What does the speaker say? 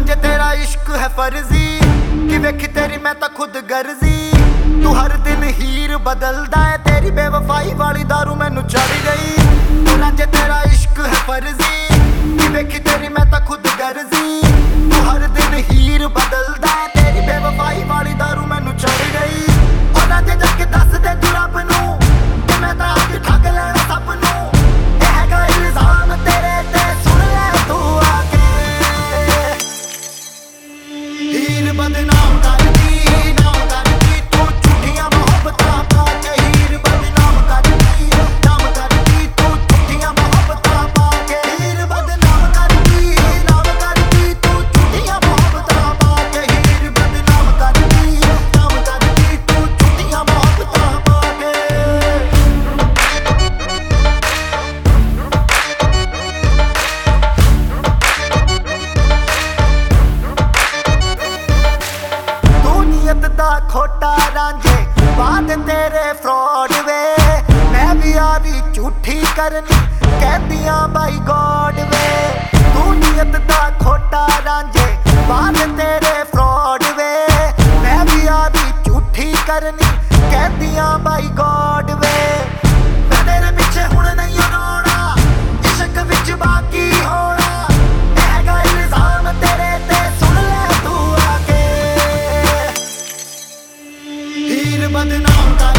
ਜੇ ਤੇਰਾ ਇਸ਼ਕ ਹੈ ਫਰਜ਼ੀ। ਕਿ ਵੇਖ ਤੇਰੀ ਮੈਂ ਤਾਂ ਖੁਦ ਗਰਜ਼ੀ। ਤੂੰ ਹਰ ਦਿਨ ਹੀਰ ਬਦਲਦਾ ਹੈ ਤੇਰੀ ਬੇਵਫਾਈ ਵਾਲੀ ਦਾਰੂ ਮੈਨੂੰ ਚੜ ਗਈ। ਫਿਰਦਾ ਖੋਟਾ ਰਾਂਝੇ, ਬਾਦ ਤੇਰੇ ਫਰਾਡ ਵੇ। ਮੈਂ ਵੀ ਆਦੀ ਝੂਠੀ ਕਰਨੀ ਕਹਿੰਦੀਆਂ ਬਾਈ ਗੋਡ ਵੇ। ਤੂੰ ਨੀਅਤ ਦਾ ਖੋਟਾ ਰਾਂਝੇ, ਬਾਦ ਤੇਰੇ ਫਰੋਡ ਵੇ। ਮੈਂ ਵੀ ਆਦੀ ਝੂਠੀ ਕਰਨੀ ਕਹਿੰਦੀਆਂ ਬਾਈ ਗੋਡ ਵੇ। ਤੇਰੇ ਪਿੱਛੇ ਹੁਣ ਨਹੀਂ but